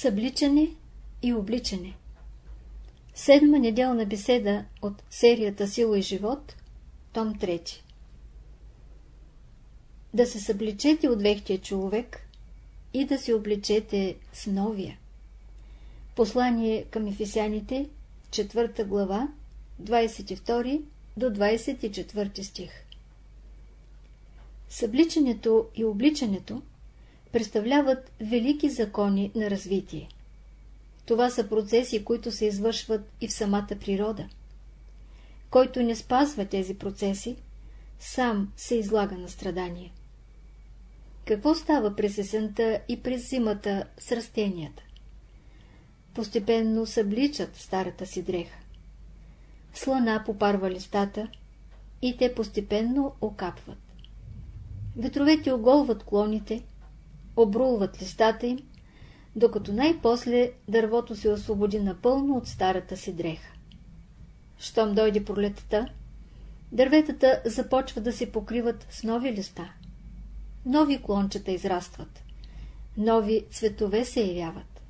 Събличане и обличане. Седма неделна беседа от серията Сила и живот, том 3 Да се събличете от вехтия човек и да се обличете с новия. Послание към ефесяните, 4 глава, 22 до 24 стих. Събличането и обличането представляват велики закони на развитие. Това са процеси, които се извършват и в самата природа. Който не спазва тези процеси, сам се излага на страдания. Какво става през есента и през зимата с растенията? Постепенно събличат старата си дреха. Слана попарва листата и те постепенно окапват. Ветровете оголват клоните, обрулват листата им, докато най-после дървото се освободи напълно от старата си дреха. Щом дойде пролетта, дърветата започват да се покриват с нови листа. Нови клончета израстват. Нови цветове се явяват.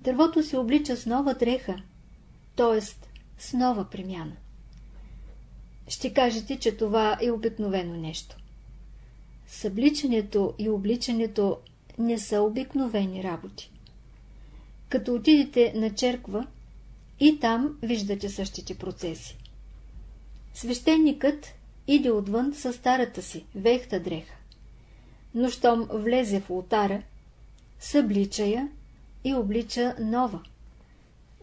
Дървото се облича с нова дреха, т.е. с нова премяна. Ще кажете, че това е обикновено нещо. Събличането и обличането не са обикновени работи. Като отидете на черква, и там виждате същите процеси. Свещеникът иде отвън със старата си, вехта дреха. Но щом влезе в ултара, съблича я и облича нова.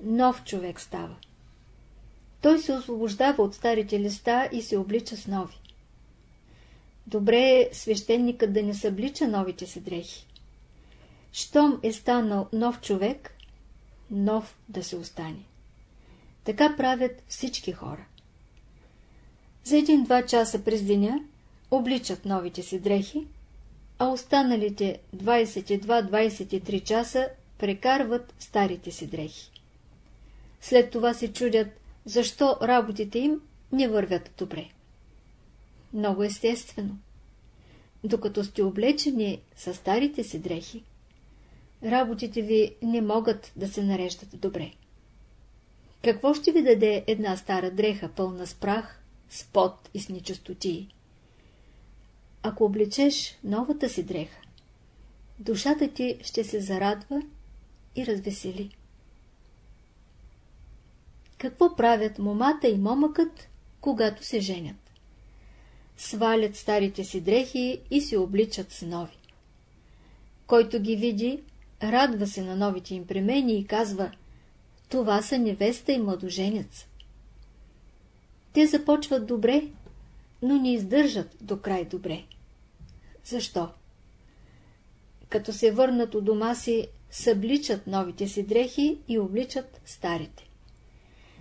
Нов човек става. Той се освобождава от старите листа и се облича с нови. Добре е свещеникът да не съблича новите си дрехи. Щом е станал нов човек, нов да се остане. Така правят всички хора. За един-два часа през деня обличат новите си дрехи, а останалите 22-23 часа прекарват старите си дрехи. След това се чудят, защо работите им не вървят добре. Много естествено. Докато сте облечени с старите си дрехи, работите ви не могат да се нареждат добре. Какво ще ви даде една стара дреха, пълна с прах, с пот и с нечистотии? Ако облечеш новата си дреха, душата ти ще се зарадва и развесели. Какво правят момата и момъкът, когато се женят? Свалят старите си дрехи и се обличат с нови. Който ги види, радва се на новите им премени и казва това са невеста и младоженец. Те започват добре, но не издържат до край добре. Защо? Като се върнат у дома си, събличат новите си дрехи и обличат старите.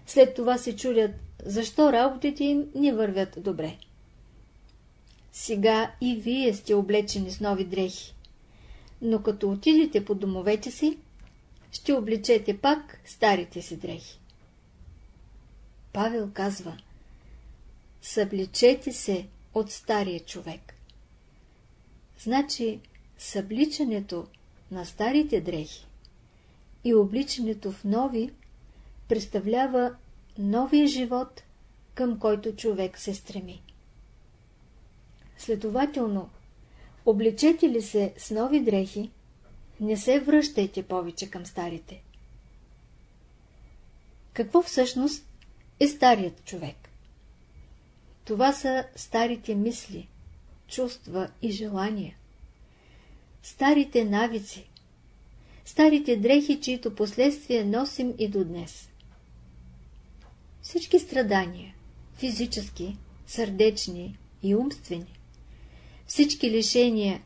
След това се чудят, защо работите им не вървят добре. Сега и вие сте облечени с нови дрехи но като отидете по домовете си, ще обличете пак старите си дрехи. Павел казва Събличете се от стария човек. Значи, събличането на старите дрехи и обличането в нови представлява новия живот, към който човек се стреми. Следователно, Облечете ли се с нови дрехи, не се връщайте повече към старите. Какво всъщност е старият човек? Това са старите мисли, чувства и желания. Старите навици, старите дрехи, чието последствия носим и до днес. Всички страдания, физически, сърдечни и умствени, всички лишения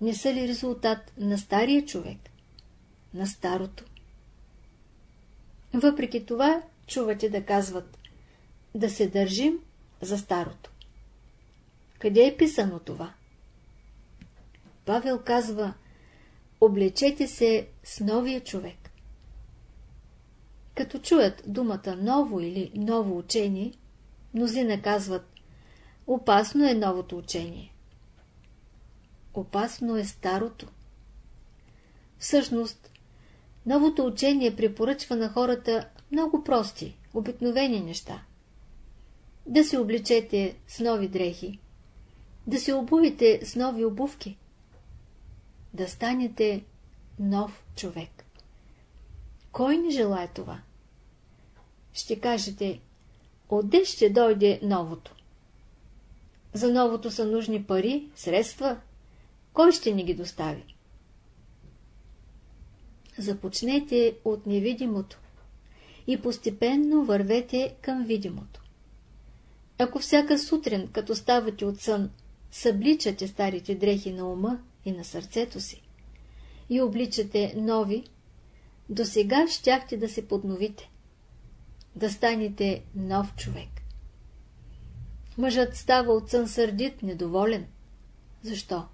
не са ли резултат на стария човек, на старото? Въпреки това, чувате да казват да се държим за старото. Къде е писано това? Павел казва облечете се с новия човек. Като чуят думата ново или ново учение, мнозина казват опасно е новото учение опасно е старото. Всъщност, Новото учение препоръчва на хората много прости, обикновени неща. Да се обличете с нови дрехи, да се обуете с нови обувки, да станете нов човек. Кой не желая това? Ще кажете, отде ще дойде новото? За новото са нужни пари, средства. Кой ще ни ги достави? Започнете от невидимото и постепенно вървете към видимото. Ако всяка сутрин, като ставате от сън, събличате старите дрехи на ума и на сърцето си и обличате нови, до сега щяхте да се подновите, да станете нов човек. Мъжът става от сън сърдит, недоволен. Защо?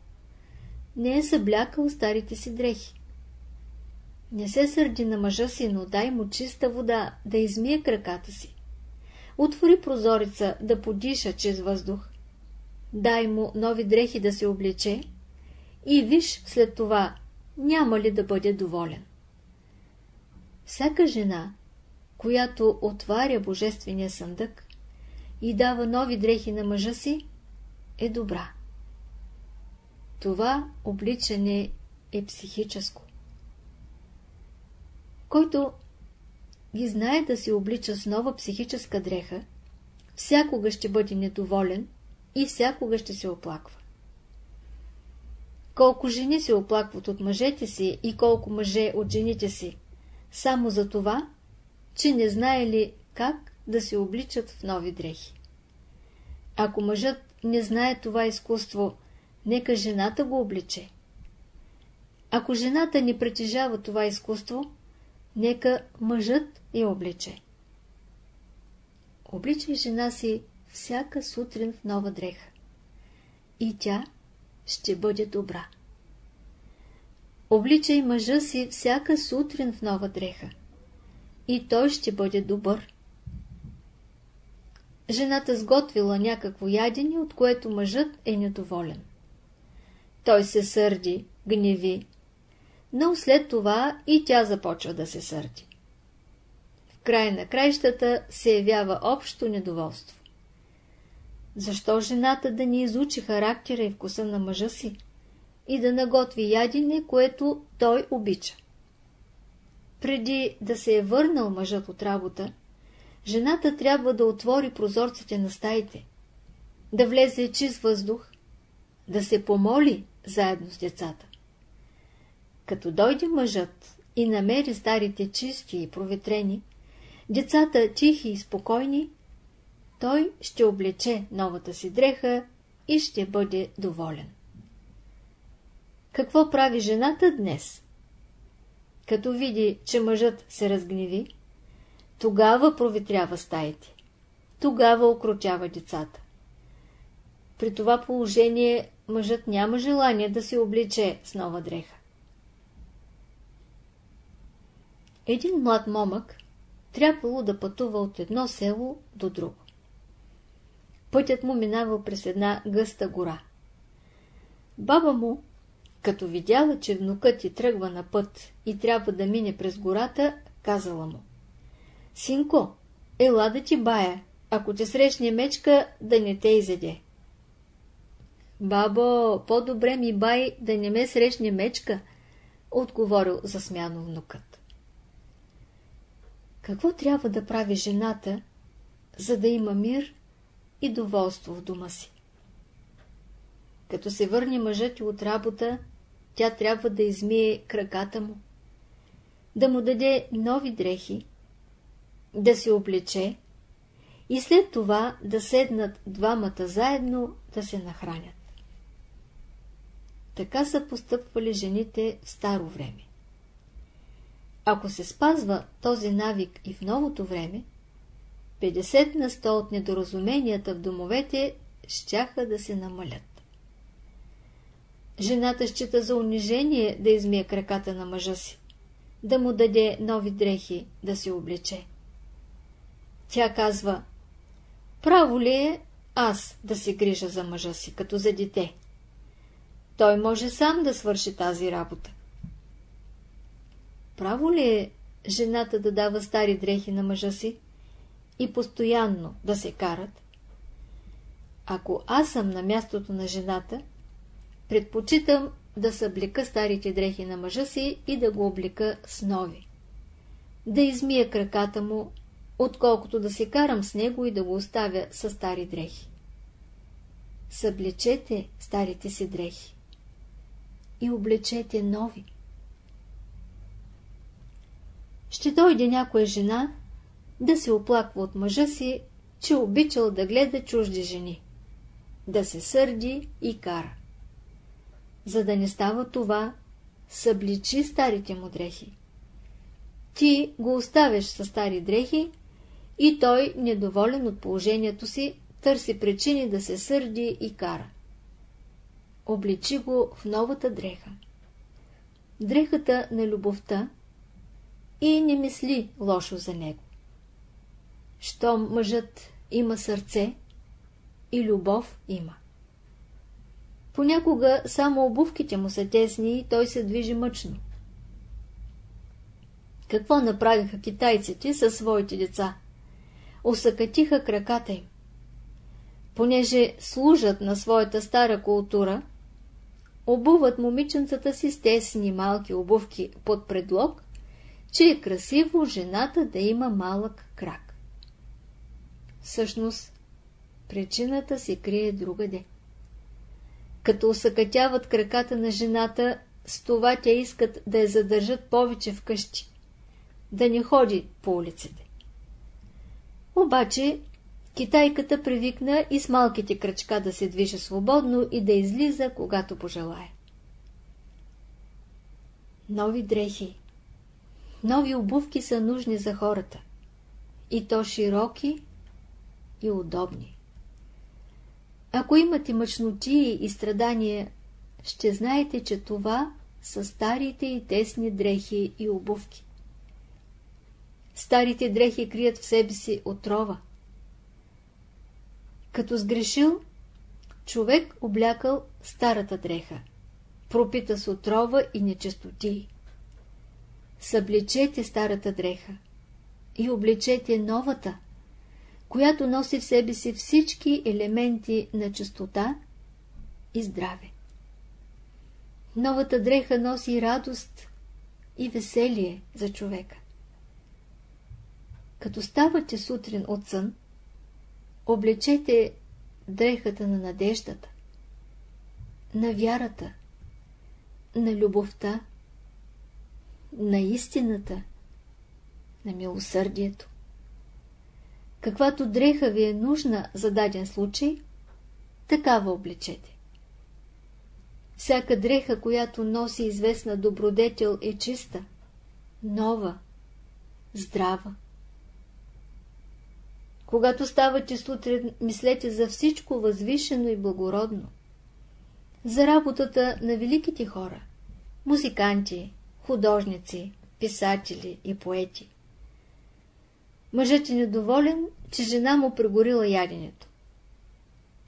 Не е съблякал старите си дрехи. Не се сърди на мъжа си, но дай му чиста вода да измие краката си. Отвори прозорица да подиша чрез въздух. Дай му нови дрехи да се облече и виж след това няма ли да бъде доволен. Всяка жена, която отваря Божествения съндък и дава нови дрехи на мъжа си, е добра. Това обличане е психическо. Който ги знае да се облича с нова психическа дреха, всякога ще бъде недоволен и всякога ще се оплаква. Колко жени се оплакват от мъжете си и колко мъже от жените си, само за това, че не знаели как да се обличат в нови дрехи. Ако мъжът не знае това изкуство, нека жената го обличе. Ако жената не притежава това изкуство, нека мъжът я обличе. Обличай жена си всяка сутрин в нова дреха. И тя ще бъде добра. Обличай мъжа си всяка сутрин в нова дреха. И той ще бъде добър. Жената сготвила някакво ядене, от което мъжът е недоволен. Той се сърди, гневи, но след това и тя започва да се сърди. В край на краищата се явява общо недоволство. Защо жената да не изучи характера и вкуса на мъжа си и да наготви ядене, което той обича? Преди да се е върнал мъжът от работа, жената трябва да отвори прозорците на стаите, да влезе чист въздух, да се помоли заедно с децата. Като дойде мъжът и намери старите чисти и проветрени, децата тихи и спокойни, той ще облече новата си дреха и ще бъде доволен. Какво прави жената днес? Като види, че мъжът се разгневи, тогава проветрява стаите, тогава окручава децата. При това положение мъжът няма желание да се обличе с нова дреха. Един млад момък трябвало да пътува от едно село до друго. Пътят му минавал през една гъста гора. Баба му, като видяла, че внукът ти тръгва на път и трябва да мине през гората, казала му. Синко, ела да ти бая, ако те срещне мечка, да не те изеде. Бабо, по-добре ми бай да не ме срещне мечка, отговорил засмяно внукът. Какво трябва да прави жената, за да има мир и доволство в дома си? Като се върне мъжът от работа, тя трябва да измие краката му, да му даде нови дрехи, да се облече и след това да седнат двамата заедно да се нахранят. Така са постъпвали жените в старо време. Ако се спазва този навик и в новото време, 50 на 100 от недоразуменията в домовете щяха да се намалят. Жената счита за унижение да измие краката на мъжа си, да му даде нови дрехи, да се облече. Тя казва, право ли е аз да се грижа за мъжа си, като за дете? Той може сам да свърши тази работа. право ли е жената да дава стари дрехи на мъжа си и постоянно да се карат? Ако аз съм на мястото на жената, предпочитам да съблека старите дрехи на мъжа си и да го облека с нови. Да измия краката му, отколкото да се карам с него и да го оставя с стари дрехи. Съблечете старите си дрехи и облечете нови. Ще дойде някоя жена да се оплаква от мъжа си, че обичал да гледа чужди жени, да се сърди и кара. За да не става това, събличи старите му дрехи. Ти го оставяш със стари дрехи и той, недоволен от положението си, търси причини да се сърди и кара. Обличи го в новата дреха. Дрехата на любовта и не мисли лошо за него. Щом мъжът има сърце и любов има. Понякога само обувките му са тесни и той се движи мъчно. Какво направиха китайците със своите деца? Осъкатиха краката им. Понеже служат на своята стара култура, обуват момиченцата си с тесни малки обувки под предлог, че е красиво жената да има малък крак. Всъщност, причината се крие другаде. Като усъкътяват краката на жената, с това тя искат да я задържат повече вкъщи, да не ходи по улиците. Обаче китайката привикна и с малките кръчка да се движи свободно и да излиза, когато пожелае. Нови дрехи, нови обувки са нужни за хората. И то широки и удобни. Ако имате мъчноти и страдания, ще знаете, че това са старите и тесни дрехи и обувки. Старите дрехи крият в себе си отрова. Като сгрешил, човек облякал старата дреха, пропита с отрова и нечистоти. Съблечете старата дреха и облечете новата, която носи в себе си всички елементи на чистота и здраве. Новата дреха носи радост и веселие за човека. Като ставате сутрин от сън, облечете дрехата на надеждата, на вярата, на любовта, на истината, на милосърдието. Каквато дреха ви е нужна за даден случай, такава облечете. Всяка дреха, която носи известна добродетел, е чиста, нова, здрава. Когато ставате сутрин, мислете за всичко възвишено и благородно. За работата на великите хора, музиканти, художници, писатели и поети. Мъжът е недоволен, че жена му прегорила яденето.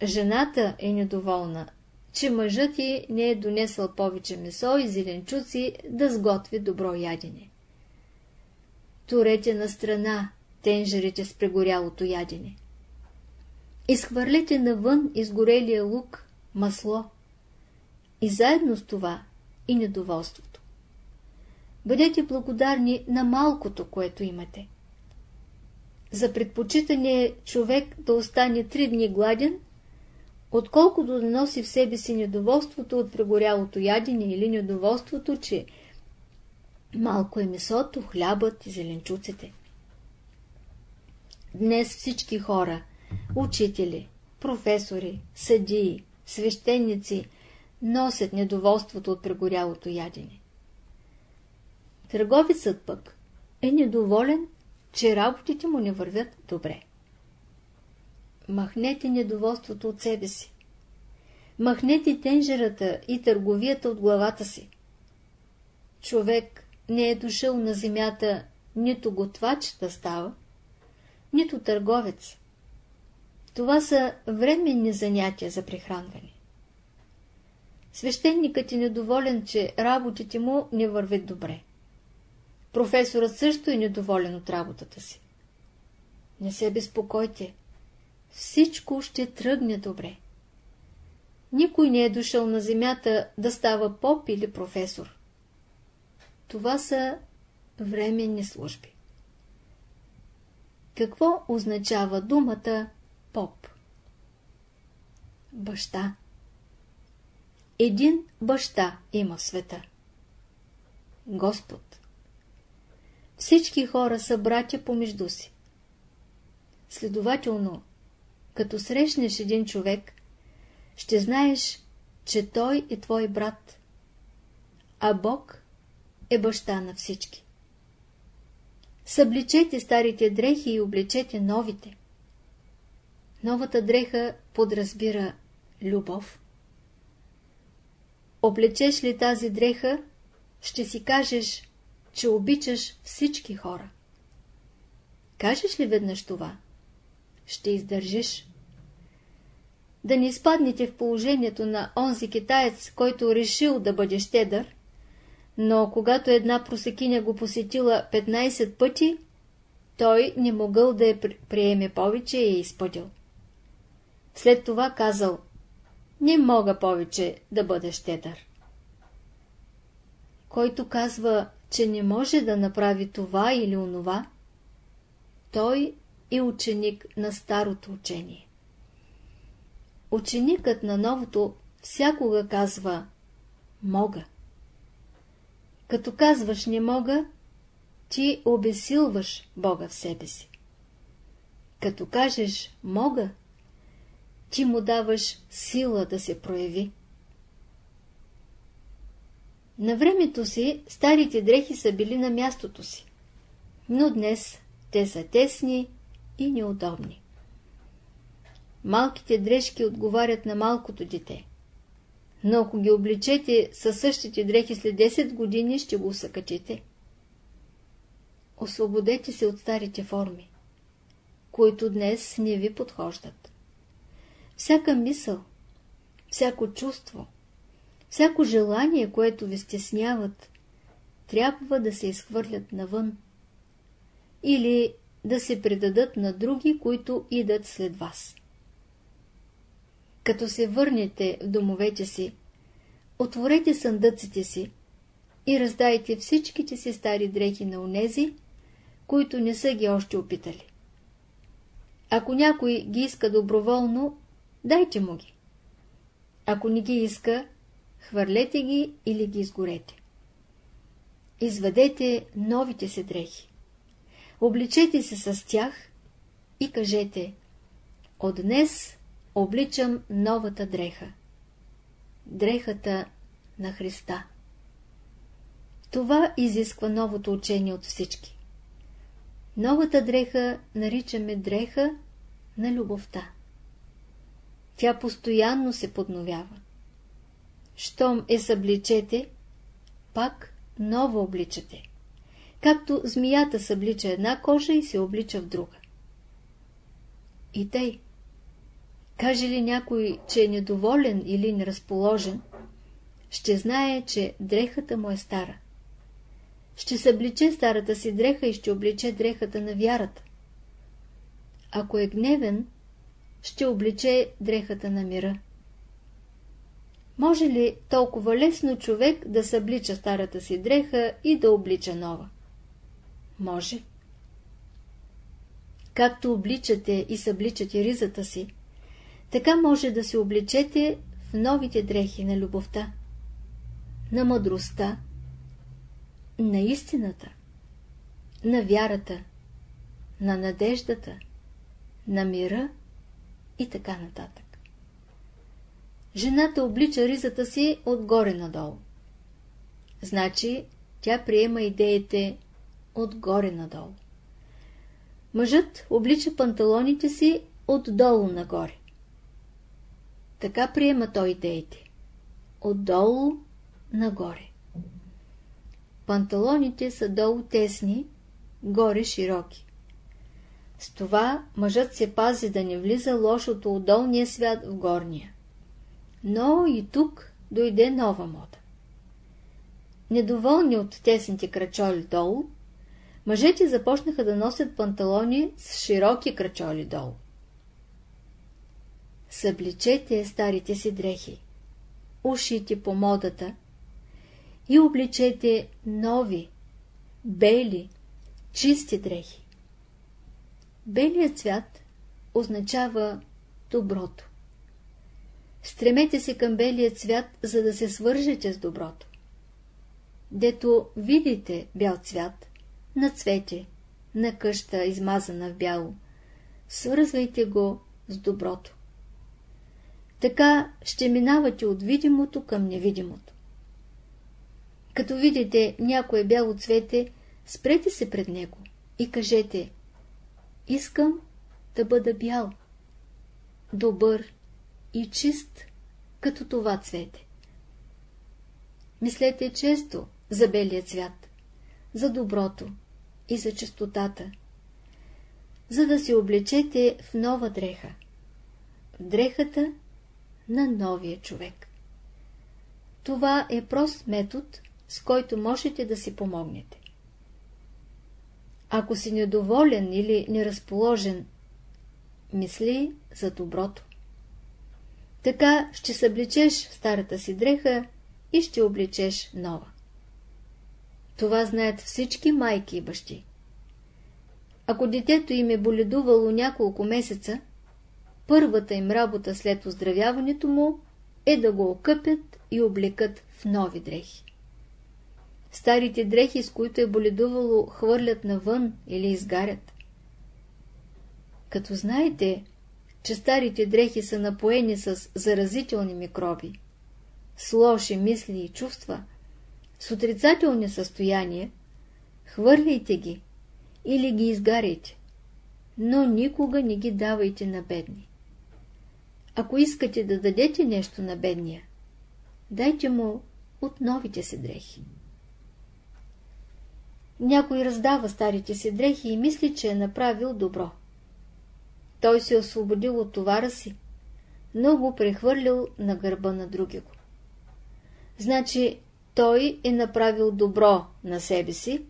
Жената е недоволна, че мъжът ти не е донесъл повече месо и зеленчуци да сготви добро ядене. Турете на страна тенжерите с прегорялото ядене. Изхвърлете навън изгорелия лук, масло и заедно с това и недоволството. Бъдете благодарни на малкото, което имате. За предпочитане човек да остане три дни гладен, отколкото да носи в себе си недоволството от прегорялото ядене или недоволството, че малко е месото, хлябът и зеленчуците. Днес всички хора, учители, професори, съдии, свещеници носят недоволството от прегорялото ядене. Търговецът пък е недоволен че работите му не вървят добре. Махнете недоволството от себе си. Махнете тенжерата и търговията от главата си. Човек не е дошъл на земята нито готвач да става, нито търговец. Това са временни занятия за прихранване. Свещеникът е недоволен, че работите му не вървят добре. професорът също е недоволен от работата си. Не се безпокойте. Всичко ще тръгне добре. Никой не е дошъл на земята да става поп или професор. Това са временни служби. Какво означава думата поп? Баща. Един баща има в света. Господ. Всички хора са братя помежду си. Следователно, като срещнеш един човек, ще знаеш, че той е твой брат, а Бог е баща на всички. Събличете старите дрехи и облечете новите. Новата дреха подразбира любов. Облечеш ли тази дреха, ще си кажеш, че обичаш всички хора. Кажеш ли веднъж това? Ще издържиш. Да не изпаднете в положението на онзи китаец, който решил да бъде щедър, но когато една просекиня го посетила 15 пъти, той не могъл да я приеме повече и е изпъдил. След това казал, не мога повече да бъда щедър. Който казва, че не може да направи това или онова, той е ученик на старото учение. Ученикът на новото всякога казва «мога». Като казваш не мога, ти обесилваш Бога в себе си. Като кажеш мога, ти му даваш сила да се прояви. На времето си старите дрехи са били на мястото си, но днес те са тесни и неудобни. Малките дрежки отговарят на малкото дете. Но ако ги обличете със същите дрехи след 10 години, ще го усъкачите. Освободете се от старите форми, които днес не ви подхождат. Всяка мисъл, всяко чувство, всяко желание, което ви стесняват, трябва да се изхвърлят навън или да се предадат на други, които идат след вас. Като се върнете в домовете си, отворете съндъците си и раздайте всичките си стари дрехи на онези, които не са ги още опитали. Ако някой ги иска доброволно, дайте му ги. Ако не ги иска, хвърлете ги или ги изгорете. Извадете новите си дрехи. Обличете се с тях и кажете От днес обличам новата дреха. Дрехата на Христа. Това изисква новото учение от всички. Новата дреха наричаме дреха на любовта. Тя постоянно се подновява. Щом е събличете, пак ново обличате. Както змията съблича една кожа и се облича в друга. И тъй. Каже ли някой, че е недоволен или неразположен, ще знае, че дрехата му е стара. Ще събличе старата си дреха и ще обличе дрехата на вярата. Ако е гневен, ще обличе дрехата на мира. Може ли толкова лесно човек да съблича старата си дреха и да облича нова? Може. Както обличате и събличате ризата си, така може да се обличете в новите дрехи на любовта, на мъдростта, на истината, на вярата, на надеждата, на мира и така нататък. Жената облича ризата си отгоре надолу. Значи, тя приема идеите отгоре надолу. Мъжът облича панталоните си отдолу нагоре. Така приема той идеите. Отдолу нагоре. Панталоните са долу тесни, горе широки. С това мъжът се пази да не влиза лошото от долния свят в горния. Но и тук дойде нова мода. Недоволни от тесните крачоли долу, мъжете започнаха да носят панталони с широки крачоли долу. Събличете старите си дрехи, ушите по модата и обличете нови, бели, чисти дрехи. Белият цвят означава доброто. Стремете се към белия цвят, за да се свържете с доброто. Дето видите бял цвят, на цвете, на къща, измазана в бяло, свързвайте го с доброто. Така ще минавате от видимото към невидимото. Като видите някое бяло цвете, спрете се пред него и кажете Искам да бъда бял, добър и чист, като това цвете. Мислете често за белия цвят, за доброто и за чистотата, за да се облечете в нова дреха, в дрехата на новия човек. Това е прост метод, с който можете да си помогнете. Ако си недоволен или неразположен, мисли за доброто. Така ще събличеш старата си дреха и ще обличеш нова. Това знаят всички майки и бащи. Ако детето им е боледувало няколко месеца, първата им работа след оздравяването му е да го окъпят и облекат в нови дрехи. Старите дрехи, с които е боледувало, хвърлят навън или изгарят. Като знаете, че старите дрехи са напоени с заразителни микроби, с лоши мисли и чувства, с отрицателни състояния, хвърляйте ги или ги изгаряйте, но никога не ги давайте на бедни. Ако искате да дадете нещо на бедния, дайте му от новите си дрехи. Някой раздава старите си дрехи и мисли, че е направил добро. Той се освободил от товара си, но го прехвърлил на гърба на другиго. Значи той е направил добро на себе си,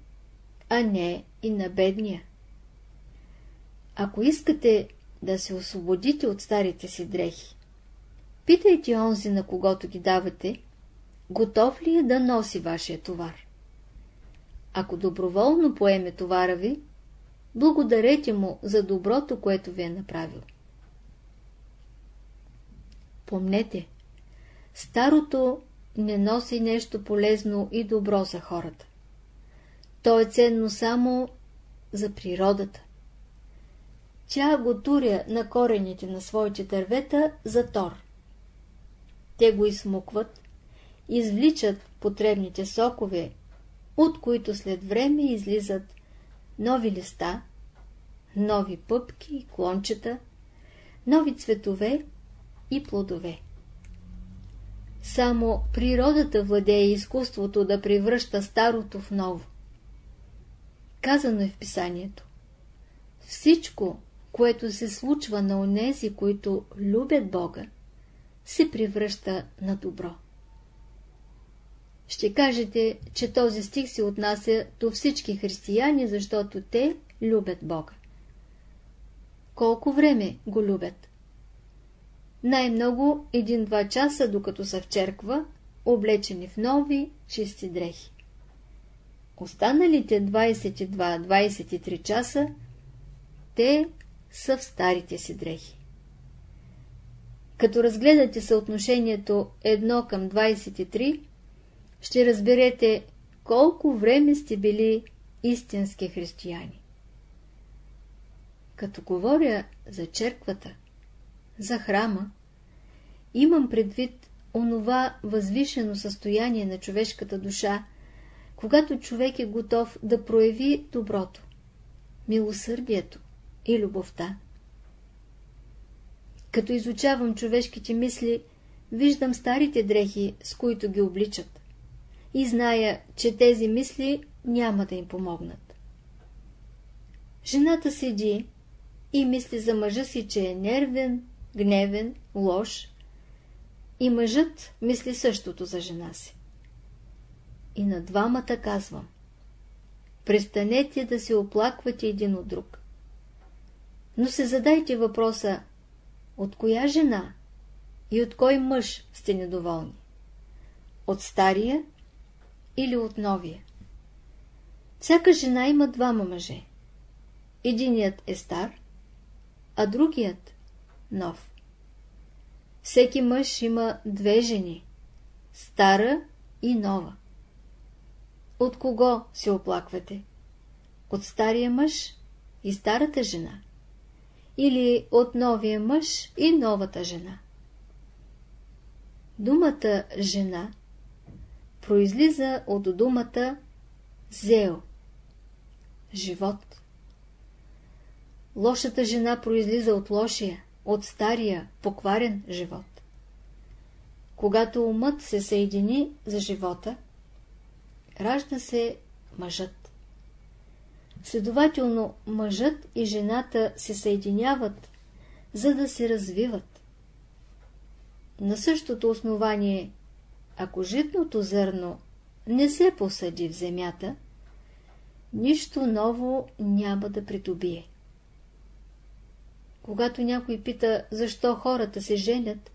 а не и на бедния. Ако искате да се освободите от старите си дрехи, питайте онзи, на когото ги давате, готов ли е да носи вашия товар. Ако доброволно поеме товара ви, благодарете му за доброто, което ви е направил. Помнете, старото не носи нещо полезно и добро за хората. То е ценно само за природата. Тя го туря на корените на своите дървета за тор. Те го измукват, извличат потребните сокове, от които след време излизат нови листа, нови пъпки и клончета, нови цветове и плодове. Само природата владее изкуството да превръща старото в ново. Казано е в писанието. Всичко, което се случва на онези, които любят Бога, се превръща на добро. Ще кажете, че този стих се отнася до всички християни, защото те любят Бога. Колко време го любят? Най-много един-два часа, докато са в черква, облечени в нови, чисти дрехи. Останалите 22-23 часа, те са в старите си дрехи. Като разгледате съотношението 1 към 23, ще разберете колко време сте били истински християни. Като говоря за черквата, за храма, имам предвид онова възвишено състояние на човешката душа, когато човек е готов да прояви доброто, милосърдието и любовта. Като изучавам човешките мисли, виждам старите дрехи, с които ги обличат. И зная, че тези мисли няма да им помогнат. Жената седи и мисли за мъжа си, че е нервен, гневен, лош. И мъжът мисли същото за жена си. И на двамата казвам. престанете да се оплаквате един от друг. Но се задайте въпроса, от коя жена и от кой мъж сте недоволни? От стария или от новия? Всяка жена има двама мъже. Единият е стар, а другият – нов. Всеки мъж има две жени – стара и нова. От кого се оплаквате? От стария мъж и старата жена? Или от новия мъж и новата жена? Думата жена произлиза от думата зео – живот. Лошата жена произлиза от лошия, от стария, покварен живот. Когато умът се съедини за живота, ражда се мъжът. Следователно, мъжът и жената се съединяват, за да се развиват. На същото основание, ако житното зърно не се посъди в земята, нищо ново няма да придобие. Когато някой пита, защо хората се женят,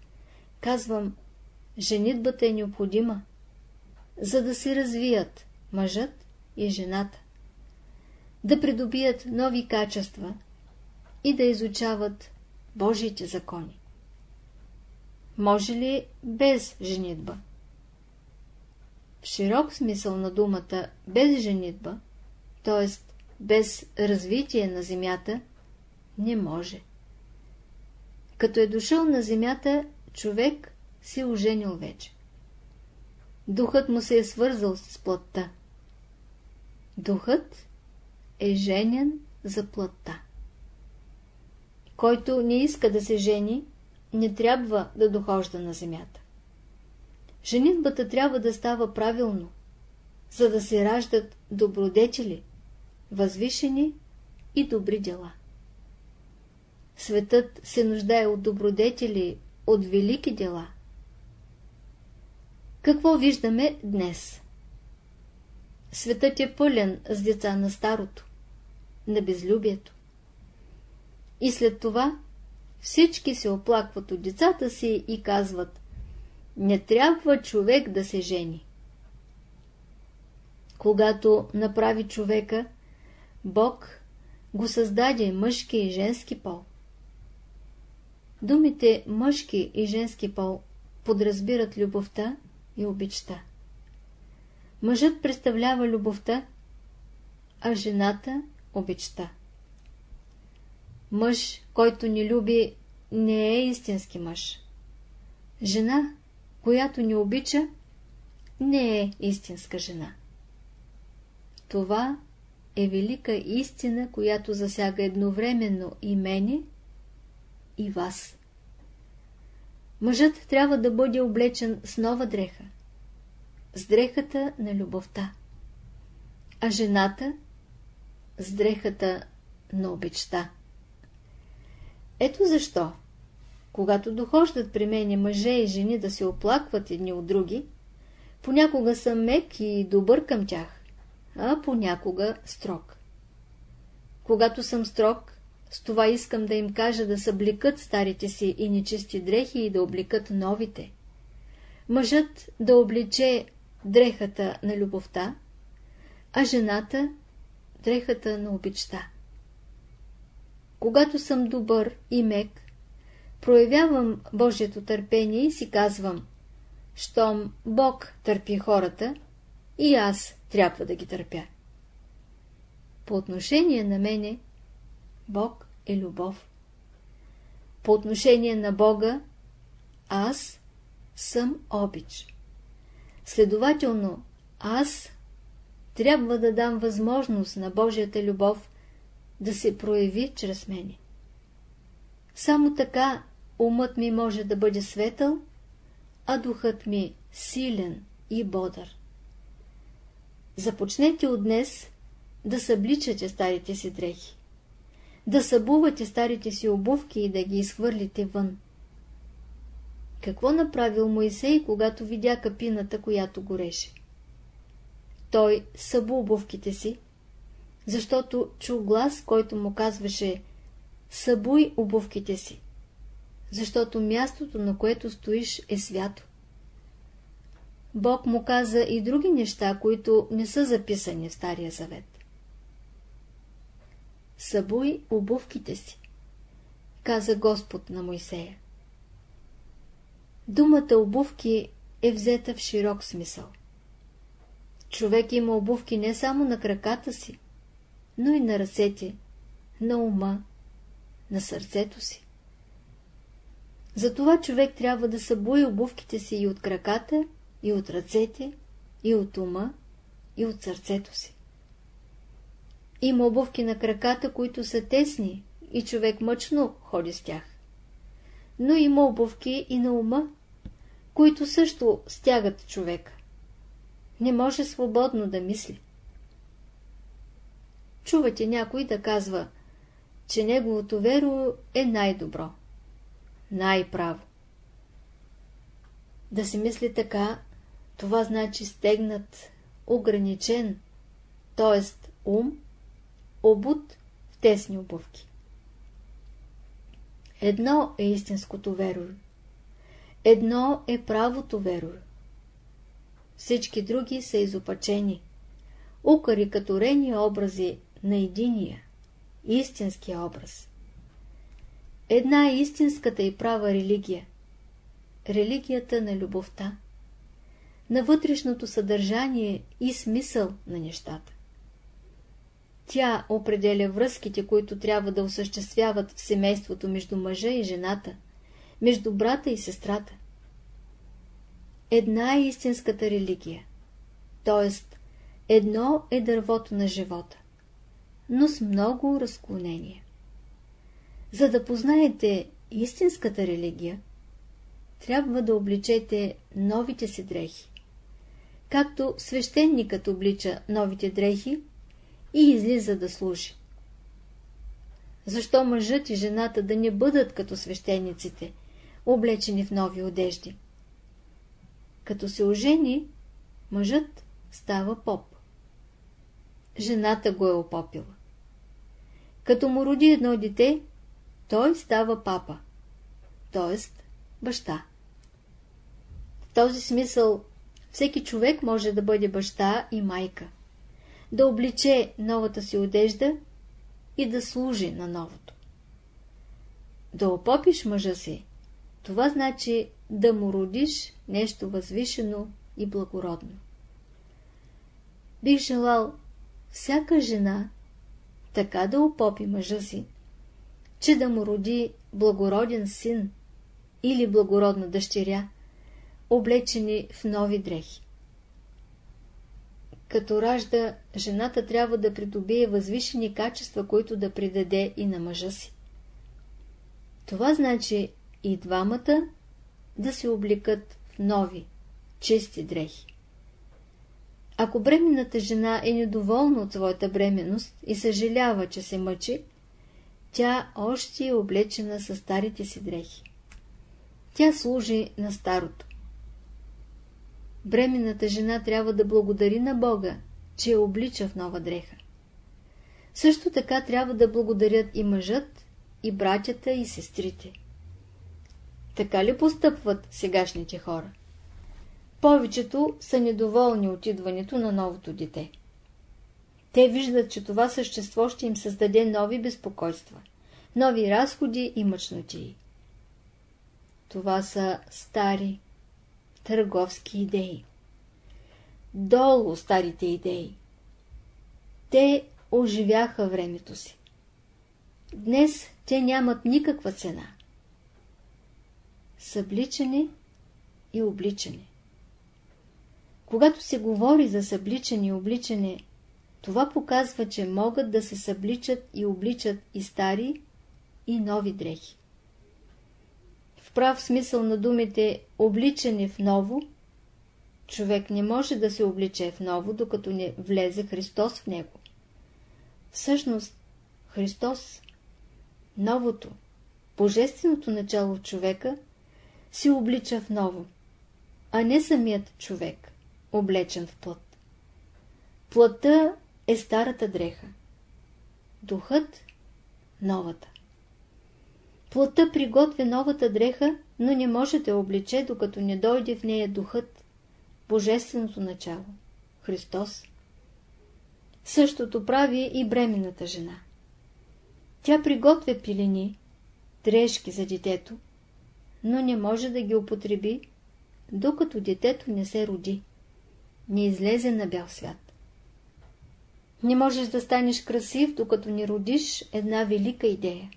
казвам, женитбата е необходима, за да се развият мъжът и жената, да придобият нови качества и да изучават Божиите закони. Може ли без женитба? В широк смисъл на думата без женитба, т.е. без развитие на земята, не може. Като е дошъл на земята, човек се е оженил вече. Духът му се е свързал с плътта. Духът е женен за плътта. Който не иска да се жени, не трябва да дохожда на земята. Женитбата трябва да става правилно, за да се раждат добродетели, възвишени и добри дела. Светът се нуждае от добродетели, от велики дела. Какво виждаме днес? Светът е пълен с деца на старото, на безлюбието. И след това всички се оплакват от децата си и казват Не трябва човек да се жени. Когато направи човека, Бог го създаде мъжки и женски пол. Думите мъжки и женски пол подразбират любовта и обичта. Мъжът представлява любовта, а жената – обичта. Мъж, който не люби, не е истински мъж. Жена, която не обича, не е истинска жена. Това е велика истина, която засяга едновременно и мене, и вас. Мъжът трябва да бъде облечен с нова дреха, с дрехата на любовта, а жената с дрехата на обичта. Ето защо, когато дохождат при мене мъже и жени да се оплакват едни от други, понякога съм мек и добър към тях, а понякога строг. Когато съм строг, с това искам да им кажа да съблекат старите си и нечисти дрехи и да облекат новите. Мъжът да облече дрехата на любовта, а жената дрехата на обичта. Когато съм добър и мек, проявявам Божието търпение и си казвам, щом Бог търпи хората, и аз трябва да ги търпя. По отношение на мене, Бог е любов. По отношение на Бога, аз съм обич. Следователно, аз трябва да дам възможност на Божията любов да се прояви чрез мене. Само така умът ми може да бъде светъл, а духът ми силен и бодър. Започнете от днес да събличате старите си дрехи, да събувате старите си обувки и да ги изхвърлите вън. Какво направил Моисей, когато видя капината, която гореше? Той събу обувките си, защото чу глас, който му казваше «Събуй обувките си», защото мястото, на което стоиш, е свято. Бог му каза и други неща, които не са записани в Стария Завет. Събуй обувките си, каза Господ на Мойсея. Думата обувки е взета в широк смисъл. Човек има обувки не само на краката си, но и на ръцете, на ума, на сърцето си. Затова човек трябва да събуи обувките си и от краката, и от ръцете, и от ума, и от сърцето си. Има обувки на краката, които са тесни и човек мъчно ходи с тях. Но има обувки и на ума, които също стягат човека. Не може свободно да мисли. Чувате някой да казва, че неговото веро е най-добро, най-право. Да си мисли така, това значи стегнат, ограничен, т.е. ум, обут в тесни обувки. Едно е истинското верою. Едно е правото верою. Всички други са изопачени, укарикатурени образи на единия, истинския образ. Една е истинската и права религия. Религията на любовта, на вътрешното съдържание и смисъл на нещата. Тя определя връзките, които трябва да осъществяват в семейството между мъжа и жената, между брата и сестрата. Една е истинската религия, т.е. едно е дървото на живота, но с много разклонения. За да познаете истинската религия, трябва да обличете новите си дрехи. Както свещеникът облича новите дрехи, и излиза да служи. Защо мъжът и жената да не бъдат като свещениците, облечени в нови одежди? Като се ожени, мъжът става поп. Жената го е опопила. Като му роди едно дете, той става папа, т.е. баща. В този смисъл всеки човек може да бъде баща и майка да обличе новата си одежда и да служи на новото. Да опопиш мъжа си, това значи да му родиш нещо възвишено и благородно. Бих желал всяка жена така да опопи мъжа си, че да му роди благороден син или благородна дъщеря, облечени в нови дрехи. Като ражда, жената трябва да придобие възвишени качества, които да придаде и на мъжа си. Това значи и двамата да се облекат в нови, чисти дрехи. Ако бременната жена е недоволна от своята бременност и съжалява, че се мъчи, тя още е облечена с старите си дрехи. Тя служи на старото бременната жена трябва да благодари на Бога, че я облича в нова дреха. Също така трябва да благодарят и мъжът, и братята, и сестрите. Така ли постъпват сегашните хора? Повечето са недоволни от идването на новото дете. Те виждат, че това същество ще им създаде нови безпокойства, нови разходи и мъчноти. Това са стари, търговски идеи. Долу старите идеи. Те оживяха времето си. Днес те нямат никаква цена. Събличане и обличане. Когато се говори за събличане и обличане, това показва, че могат да се събличат и обличат и стари, и нови дрехи прав смисъл на думите обличане в ново, човек не може да се обличе в ново, докато не влезе Христос в него. Всъщност, Христос, новото, божественото начало в човека, се облича в ново, а не самият човек, облечен в плът. Плътта е старата дреха, духът – новата. Плътта приготвя новата дреха, но не може да обличе, докато не дойде в нея духът, божественото начало, Христос. Същото прави и бременната жена. Тя приготвя пилени, дрежки за детето, но не може да ги употреби, докато детето не се роди, не излезе на бял свят. Не можеш да станеш красив, докато не родиш една велика идея.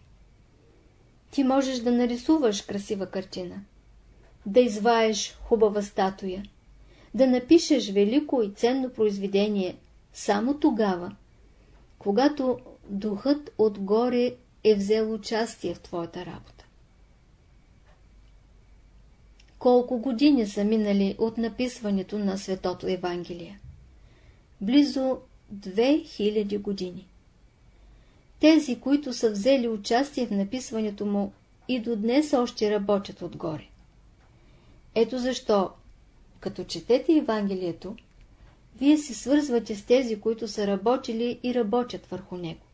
Ти можеш да нарисуваш красива картина, да изваеш хубава статуя, да напишеш велико и ценно произведение само тогава, когато духът отгоре е взел участие в твоята работа. Колко години са минали от написването на Светото Евангелие? Близо 2000 години. Тези, които са взели участие в написването му и до днес още работят отгоре. Ето защо, като четете Евангелието, вие се свързвате с тези, които са работили и работят върху него.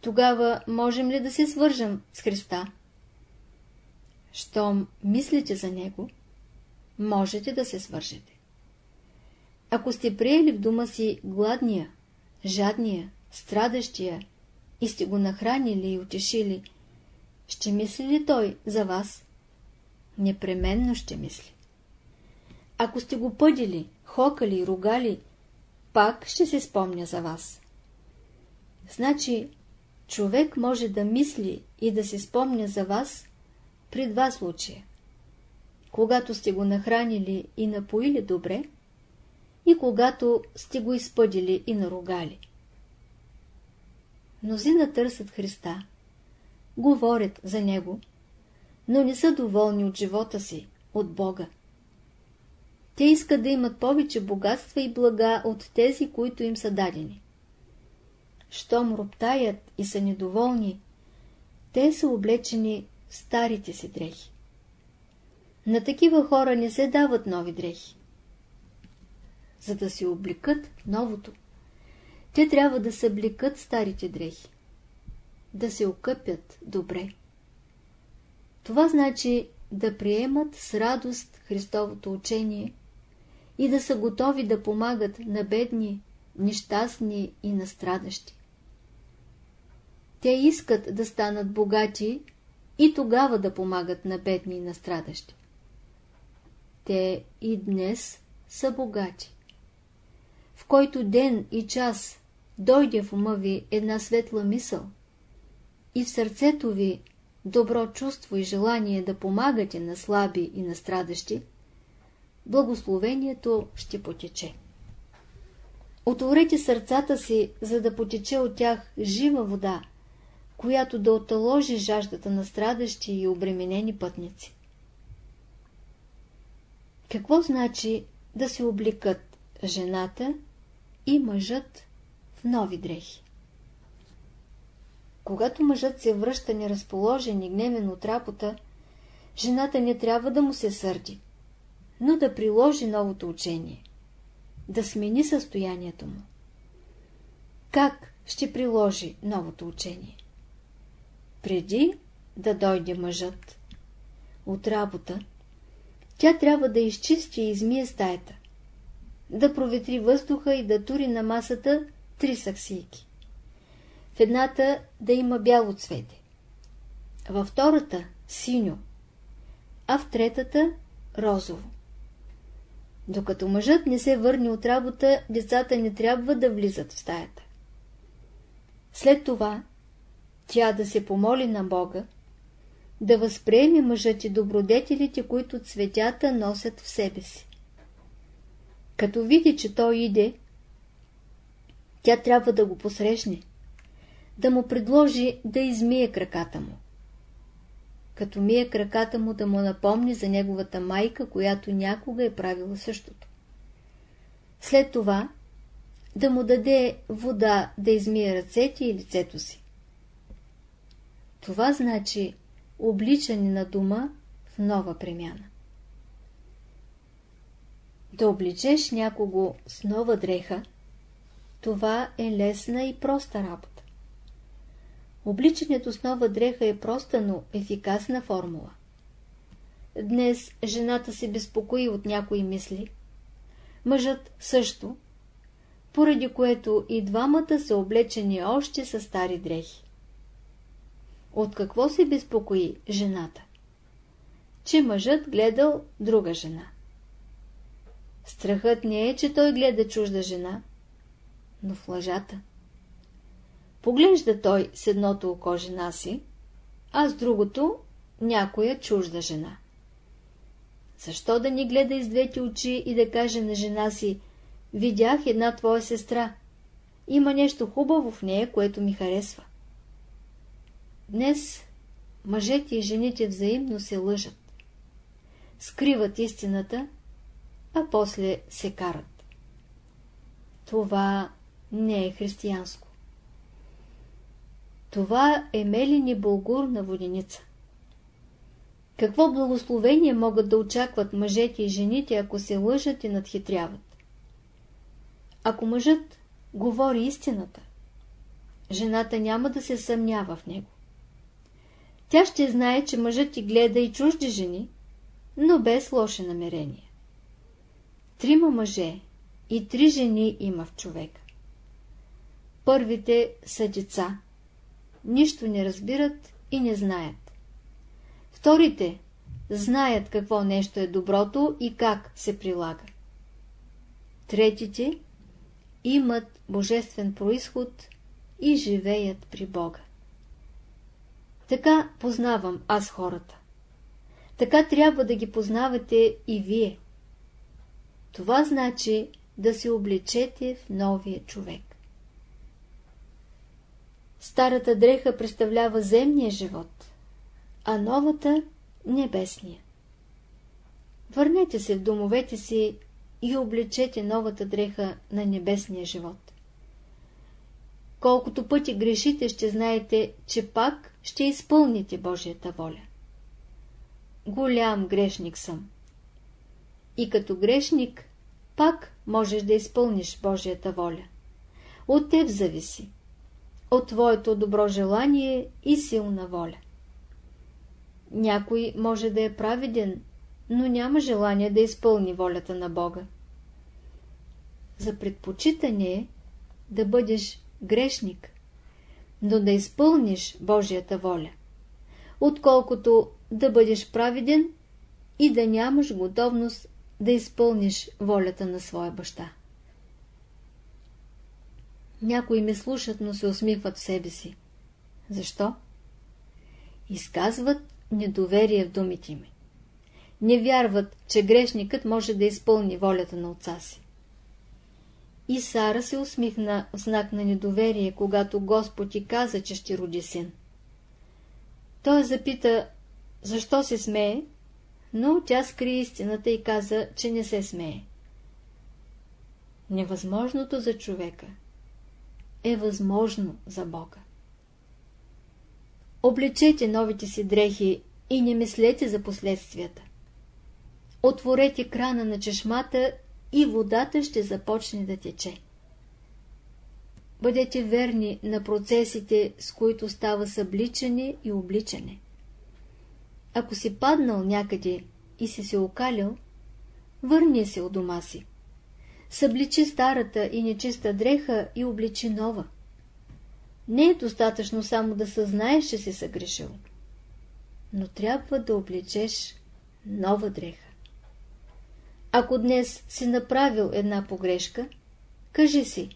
Тогава можем ли да се свържем с Христа? Щом мислите за Него, можете да се свържете. Ако сте приели в дома си гладния, жадния, страдащия и сте го нахранили и утешили, ще мисли ли той за вас? Непременно ще мисли. Ако сте го пъдили, хокали ругали, пак ще се спомня за вас. Значи, човек може да мисли и да се спомня за вас при два случая. Когато сте го нахранили и напоили добре, и когато сте го изпъдили и наругали. Мнозина търсят Христа, говорят за Него, но не са доволни от живота си, от Бога. Те искат да имат повече богатства и блага от тези, които им са дадени. Щом роптаят и са недоволни, те са облечени в старите си дрехи. На такива хора не се дават нови дрехи. За да се облекат новото, те трябва да съблекат старите дрехи, да се окъпят добре. Това значи да приемат с радост Христовото учение и да са готови да помагат на бедни, нещастни и настрадащи. Те искат да станат богати и тогава да помагат на бедни и настрадащи. Те и днес са богати. В който ден и час дойде в ума ви една светла мисъл и в сърцето ви добро чувство и желание да помагате на слаби и на страдащи, благословението ще потече. Отворете сърцата си, за да потече от тях жива вода, която да оталожи жаждата на страдащи и обременени пътници. Какво значи да се облекат жената и мъжът нови дрехи? Когато мъжът се връща неразположен и гневен от работа, жената не трябва да му се сърди, но да приложи новото учение, да смени състоянието му. Как ще приложи новото учение? Преди да дойде мъжът от работа, тя трябва да изчисти и измие стаята, да проветри въздуха и да тури на масата три саксийки. В едната да има бяло цвете, във втората – синьо, а в третата – розово. Докато мъжът не се върне от работа, децата не трябва да влизат в стаята. След това тя да се помоли на Бога, да възприеме мъжът и добродетелите, които цветята носят в себе си. Като види, че той иде, тя трябва да го посрещне, да му предложи да измие краката му. Като мие краката му да му напомни за неговата майка, която някога е правила същото. След това да му даде вода да измие ръцете и лицето си. Това значи обличане на дума в нова премяна. Да обличеш някого с нова дреха, това е лесна и проста работа. Обличането с нова дреха е проста, но ефикасна формула. Днес жената се безпокои от някои мисли. Мъжът също, поради което и двамата са облечени още с стари дрехи. От какво се безпокои жената? Че мъжът гледал друга жена. Страхът не е, че той гледа чужда жена, но в лъжата. Поглежда той с едното око жена си, а с другото някоя чужда жена. Защо да ни гледа из двете очи и да каже на жена си, видях една твоя сестра, има нещо хубаво в нея, което ми харесва. Днес мъжете и жените взаимно се лъжат. Скриват истината, а после се карат. Това не е християнско. Това е мелени булгур на воденица. Какво благословение могат да очакват мъжете и жените, ако се лъжат и надхитряват? Ако мъжът говори истината, жената няма да се съмнява в него. Тя ще знае, че мъжът ти гледа и чужди жени, но без лоши намерения. Трима мъже и три жени има в човека. Първите са деца. Нищо не разбират и не знаят. Вторите знаят какво нещо е доброто и как се прилага. Третите имат божествен происход и живеят при Бога. Така познавам аз хората. Така трябва да ги познавате и вие. Това значи да се облечете в новия човек. Старата дреха представлява земния живот, а новата – небесния. Върнете се в домовете си и облечете новата дреха на небесния живот. Колкото пъти грешите, ще знаете, че пак ще изпълните Божията воля. Голям грешник съм. И като грешник, пак можеш да изпълниш Божията воля. От теб зависи. От твоето добро желание и силна воля. Някой може да е праведен, но няма желание да изпълни волята на Бога. За предпочитане е да бъдеш грешник, но да изпълниш Божията воля, отколкото да бъдеш праведен и да нямаш готовност да изпълниш волята на своя баща. Някои ме слушат, но се усмихват в себе си. Защо? Изказват недоверие в думите ми. Не вярват, че грешникът може да изпълни волята на отца си. И Сара се усмихна в знак на недоверие, когато Господ ти каза, че ще роди син. Той запита, защо се смее, но тя скри истината и каза, че не се смее. Невъзможното за човека е възможно за Бога. Облечете новите си дрехи и не мислете за последствията. Отворете крана на чешмата и водата ще започне да тече. Бъдете верни на процесите, с които става събличане и обличане. Ако си паднал някъде и си се окалил, върни се от дома си. Събличи старата и нечиста дреха и обличи нова. Не е достатъчно само да съзнаеш, че си съгрешил, но трябва да облечеш нова дреха. Ако днес си направил една погрешка, кажи си,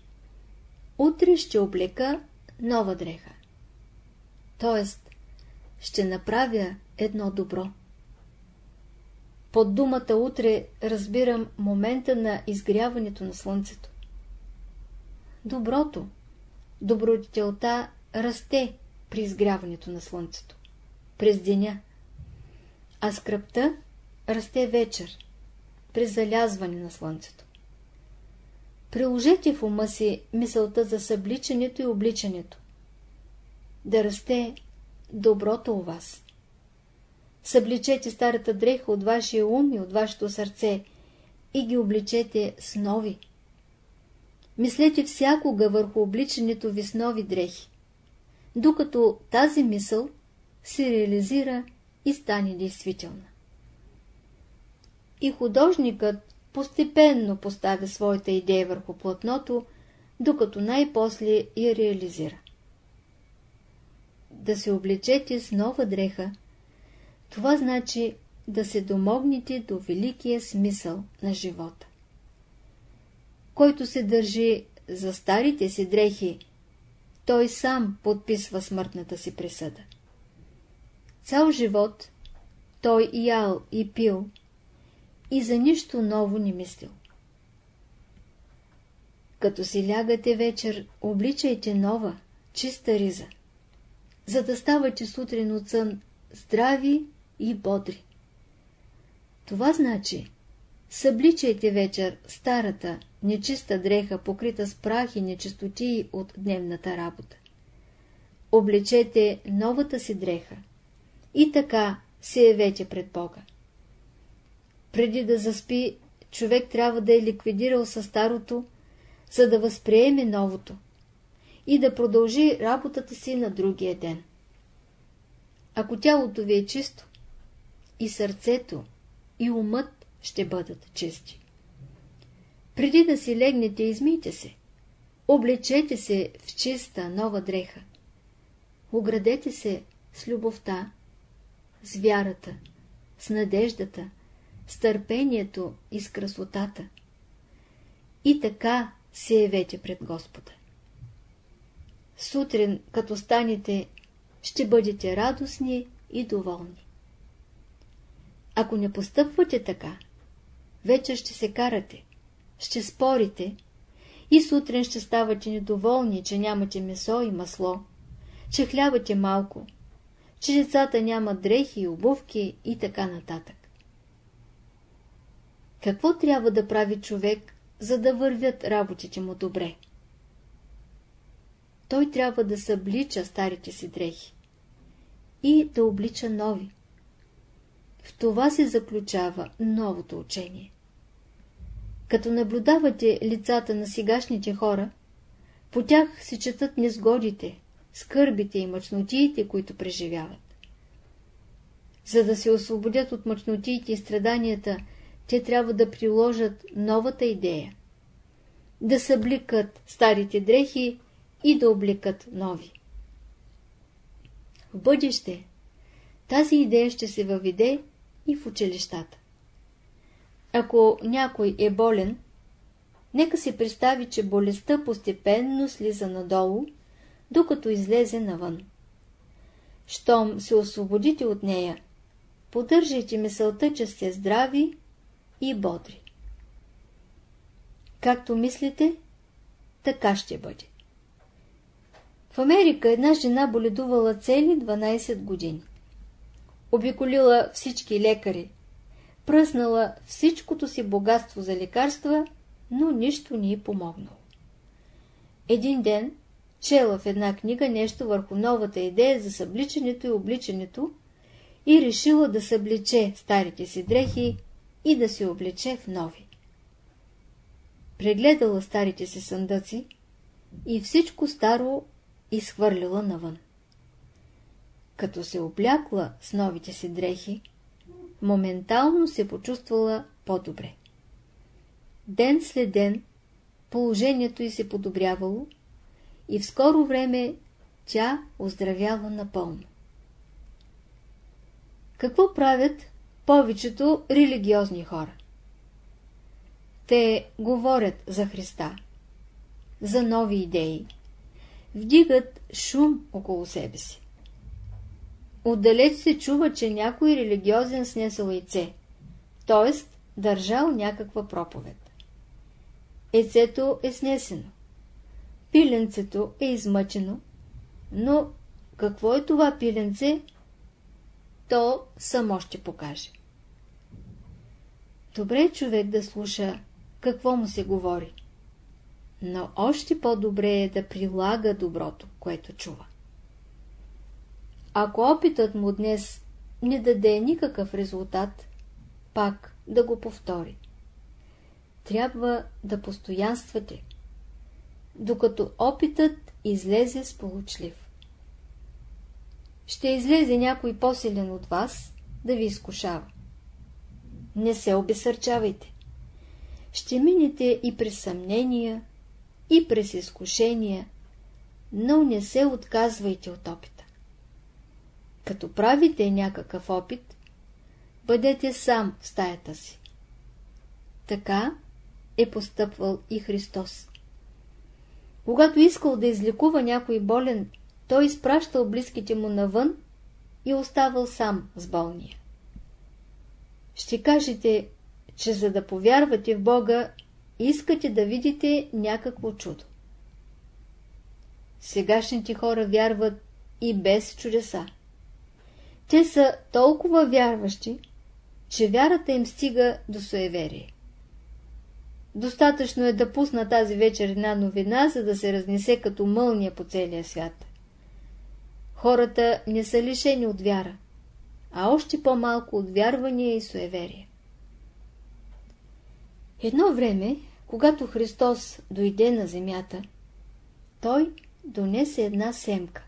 утре ще облека нова дреха. Тоест, ще направя едно добро. Под думата утре разбирам момента на изгряването на слънцето. Доброто, добродетелта расте при изгряването на слънцето, през деня, а скръпта расте вечер, при залязване на слънцето. Приложете в ума си мисълта за събличането и обличането. Да расте доброто у вас. Събличете старата дреха от вашия ум и от вашето сърце и ги обличете с нови. мислете всякога върху обличането ви с нови дрехи, докато тази мисъл се реализира и стане действителна. И художникът постепенно поставя своята идея върху платното, докато най-после я реализира. Да се облечете с нова дреха, това значи да се домогнете до великия смисъл на живота. Който се държи за старите си дрехи, той сам подписва смъртната си присъда. Цял живот той ял и пил и за нищо ново не мислил. Като си лягате вечер, обличайте нова, чиста риза, за да ставате сутрин от сън здрави и бодри. Това значи, събличайте вечер старата, нечиста дреха, покрита с прах и нечистотии от дневната работа. Облечете новата си дреха и така се явете пред Бога. Преди да заспи, човек трябва да е ликвидирал със старото, за да възприеме новото и да продължи работата си на другия ден. Ако тялото ви е чисто, и сърцето, и умът ще бъдат чисти. Преди да си легнете, измийте се. Облечете се в чиста нова дреха. Оградете се с любовта, с вярата, с надеждата, с търпението и с красотата. И така се явете пред Господа. Сутрин, като станете, ще бъдете радостни и доволни. Ако не постъпвате така, вечер ще се карате, ще спорите и сутрин ще ставате недоволни, че нямате месо и масло, че хлябате малко, че децата нямат дрехи и обувки и така нататък. Какво трябва да прави човек, за да вървят работите му добре? Той трябва да съблича старите си дрехи и да облича нови. В това се заключава новото учение. Като наблюдавате лицата на сегашните хора, по тях се четат незгодите, скърбите и мъчнотиите, които преживяват. За да се освободят от мъчнотиите и страданията, те трябва да приложат новата идея, да събликат старите дрехи и да облекат нови. В бъдеще тази идея ще се въведе и в училищата. Ако някой е болен, нека си представи, че болестта постепенно слиза надолу, докато излезе навън. Щом се освободите от нея, поддържайте мисълта, че сте здрави и бодри. Както мислите, така ще бъде. В Америка една жена боледувала цели 12 години. Обиколила всички лекари, пръснала всичкото си богатство за лекарства, но нищо не е помогнало. Един ден чела в една книга нещо върху новата идея за събличането и обличането и решила да събличе старите си дрехи и да се облече в нови. Прегледала старите си съндъци и всичко старо изхвърлила навън. Като се облякла с новите си дрехи, моментално се почувствала по-добре. Ден след ден положението й се подобрявало и в скоро време тя оздравяла напълно. Какво правят повечето религиозни хора? Те говорят за Христа, за нови идеи, вдигат шум около себе си. Отдалеч се чува, че някой религиозен снесъл яйце, т.е. държал някаква проповед. Ецето е снесено. Пиленцето е измъчено, но какво е това пиленце, то само ще покаже. Добре е човек да слуша какво му се говори, но още по-добре е да прилага доброто, което чува. Ако опитът му днес не даде никакъв резултат, пак да го повтори. Трябва да постоянствате, докато опитът излезе сполучлив. Ще излезе някой по-силен от вас да ви изкушава. Не се обесърчавайте. Ще минете и през съмнения, и през изкушения, но не се отказвайте от опита. Като правите някакъв опит, бъдете сам в стаята си. Така е постъпвал и Христос. Когато искал да излекува някой болен, той изпращал близките му навън и оставал сам с болния. Ще кажете, че за да повярвате в Бога, искате да видите някакво чудо. Сегашните хора вярват и без чудеса. Те са толкова вярващи, че вярата им стига до суеверие. Достатъчно е да пусна тази вечер една новина, за да се разнесе като мълния по целия свят. Хората не са лишени от вяра, а още по-малко от вярвания и суеверие. Едно време, когато Христос дойде на земята, Той донесе една семка,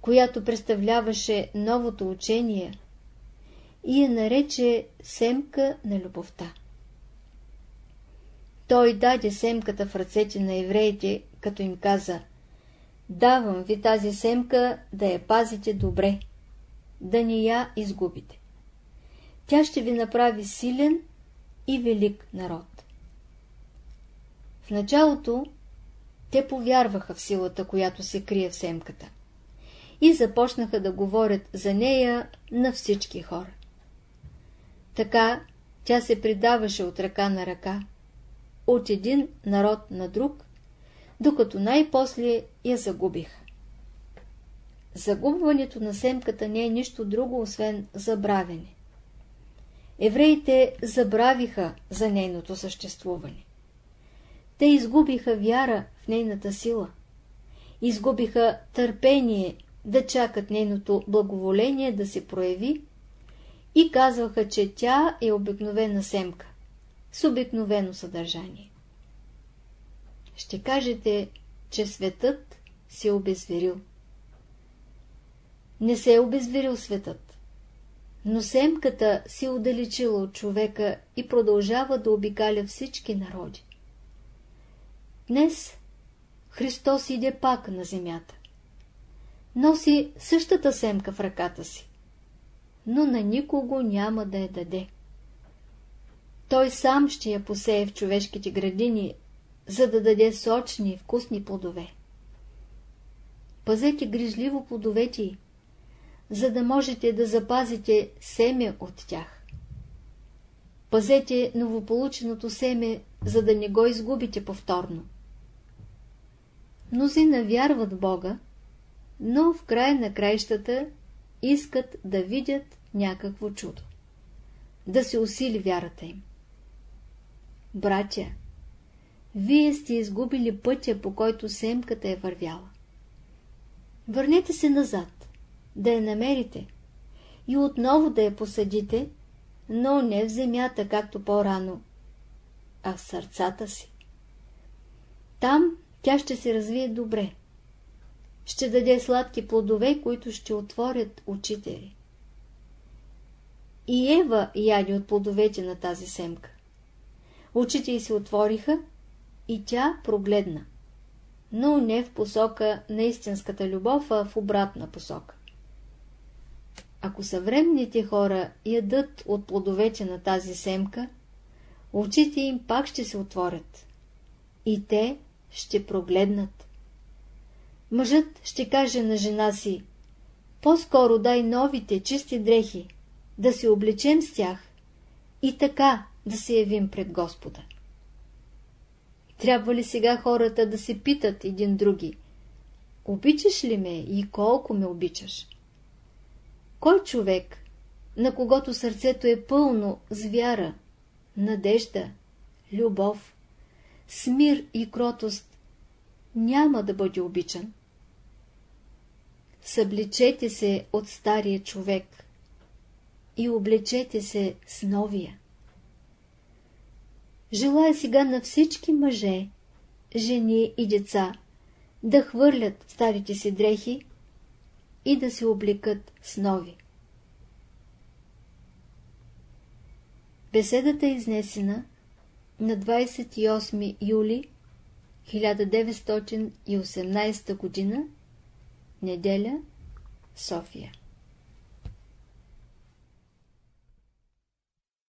която представляваше новото учение и я нарече семка на любовта. Той даде семката в ръцете на евреите, като им каза Давам ви тази семка да я пазите добре, да не я изгубите. Тя ще ви направи силен и велик народ. В началото те повярваха в силата, която се крие в семката и започнаха да говорят за нея на всички хора. Така тя се предаваше от ръка на ръка, от един народ на друг, докато най-после я загубих. Загубването на семката не е нищо друго, освен забравяне. Евреите забравиха за нейното съществуване. Те изгубиха вяра в нейната сила. Изгубиха търпение да чакат нейното благоволение да се прояви и казваха, че тя е обикновена семка с обикновено съдържание. Ще кажете, че светът се е обезверил. Не се е обезверил светът, но семката се е удалечила от човека и продължава да обикаля всички народи. Днес Христос иде пак на земята. Носи същата семка в ръката си, но на никого няма да я даде. Той сам ще я посее в човешките градини, за да даде сочни и вкусни плодове. Пазете грижливо плодовете за да можете да запазите семе от тях. Пазете новополученото семе, за да не го изгубите повторно. Мнози навярват Бога, но в края на краищата искат да видят някакво чудо. Да се усили вярата им. Братя, вие сте изгубили пътя, по който семката е вървяла. Върнете се назад, да я намерите и отново да я посадите, но не в земята, както по-рано, а в сърцата си. Там тя ще се развие добре. Ще даде сладки плодове, които ще отворят очите. И Ева яде от плодовете на тази семка. Очите й се отвориха и тя прогледна, но не в посока на истинската любов, а в обратна посока. Ако съвременните хора ядат от плодовете на тази семка, очите им пак ще се отворят и те ще прогледнат. Мъжът ще каже на жена си, по-скоро дай новите чисти дрехи, да се облечем с тях и така да се явим пред Господа. Трябва ли сега хората да се питат един други? Обичаш ли ме и колко ме обичаш? Кой човек, на когото сърцето е пълно с вяра, надежда, любов, смир и кротост, няма да бъде обичан? Събличете се от стария човек и облечете се с новия. Желая сега на всички мъже жени и деца да хвърлят старите си дрехи и да се облекат с нови. Беседата е изнесена на 28 юли 1918 г. неделя София